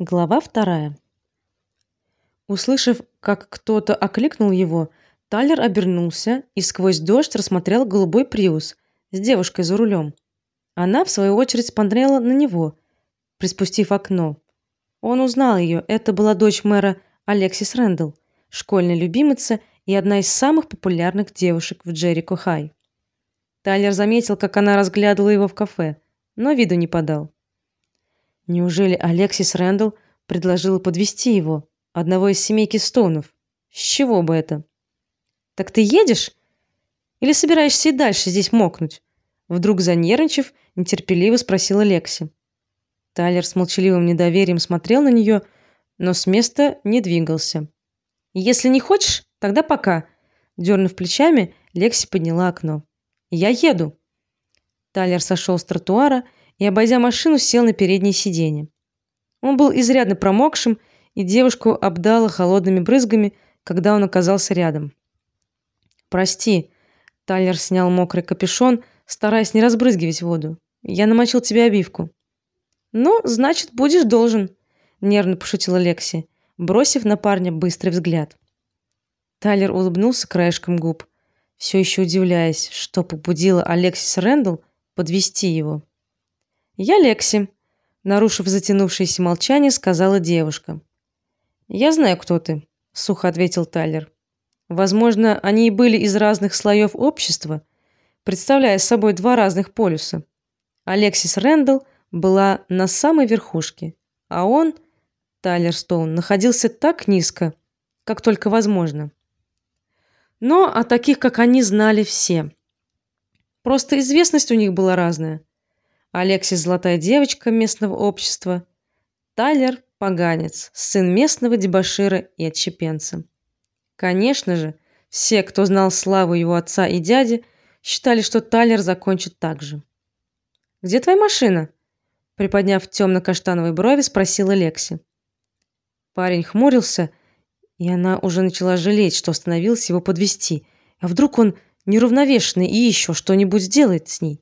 Глава вторая. Услышав, как кто-то окликнул его, Тайлер обернулся и сквозь дождь рассмотрел голубой Приус с девушкой за рулем. Она в свою очередь смотрела на него, приспустив окно. Он узнал ее. Это была дочь мэра Алексис Рэндалл, школьная любимица и одна из самых популярных девушек в Джерико Хай. Тайлер заметил, как она разглядывала его в кафе, но виду не подал. Неужели Алексис Рэндалл предложила подвести его, одного из семейки Стоунов? С чего бы это? Так ты едешь или собираешься и дальше здесь мокнуть? Вдруг занервничав, нетерпеливо спросила Лекси. Тайлер с молчаливым недоверием смотрел на нее, но с места не двигался. Если не хочешь, тогда пока. Дернув плечами, Лекси подняла окно. Я еду. Тайлер сошел с тротуара и, обойдя машину, сел на переднее сиденье. Он был изрядно промокшим, и девушку обдало холодными брызгами, когда он оказался рядом. Прости, Тайлер снял мокрый капюшон, стараясь не разбрызгивать воду. Я намочил тебе обивку. Ну, значит, будешь должен, нервно пошутила Лекси, бросив на парня быстрый взгляд. Тайлер улыбнулся краешком губ, все еще удивляясь, что побудило Алексис Рэндалл подвести его. Я Лекси, нарушив затянувшееся молчание, сказала девушка. Я знаю, кто ты, сухо ответил Тайлер. Возможно, они и были из разных слоев общества, представляя собой два разных полюса. Алексис Рэндалл была на самой верхушке, а он, Тайлер Стоун, находился так низко, как только возможно. Но о таких, как они, знали все. Просто известность у них была разная. Алексис золотая девочка местного общества, Тайлер поганец, сын местного дебошира и отщепенца. Конечно же, все, кто знал славу его отца и дяди, считали, что Тайлер закончит так же. Где твоя машина? приподняв темно каштановые брови, спросила Лекси. Парень хмурился, и она уже начала жалеть, что остановился его подвести. А вдруг он неравновешенный и еще что-нибудь сделает с ней?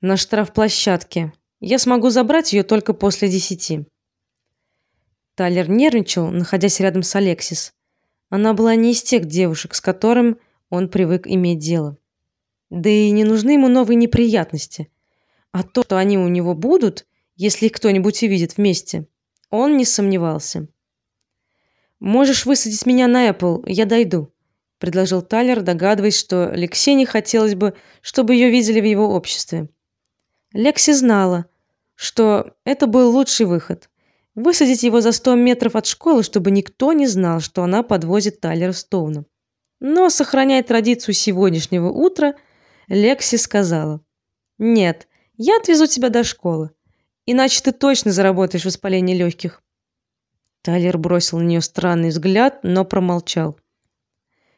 На штрафплощадке. Я смогу забрать ее только после десяти. Тайлер нервничал, находясь рядом с Алексис. Она была не из тех девушек, с которым он привык иметь дело. Да и не нужны ему новые неприятности. А то, что они у него будут, если их кто-нибудь увидит вместе, он не сомневался. Можешь высадить меня на Apple, я дойду, предложил Тайлер, догадываясь, что Алексене хотелось бы, чтобы ее видели в его обществе. Лекси знала, что это был лучший выход. Высадить его за сто метров от школы, чтобы никто не знал, что она подвозит Тайлера Стоуна. Но, сохраняя традицию сегодняшнего утра, Лекси сказала: "Нет, я отвезу тебя до школы, иначе ты точно заработаешь воспаление легких». Тайлер бросил на нее странный взгляд, но промолчал.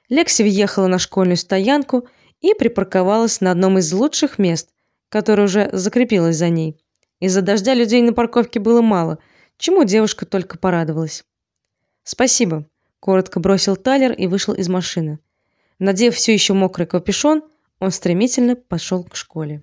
Лекси въехала на школьную стоянку и припарковалась на одном из лучших мест, которая уже закрепилась за ней. Из-за дождя людей на парковке было мало, чему девушка только порадовалась. "Спасибо", коротко бросил Тайлер и вышел из машины. Надев все еще мокрый капюшон, он стремительно пошел к школе.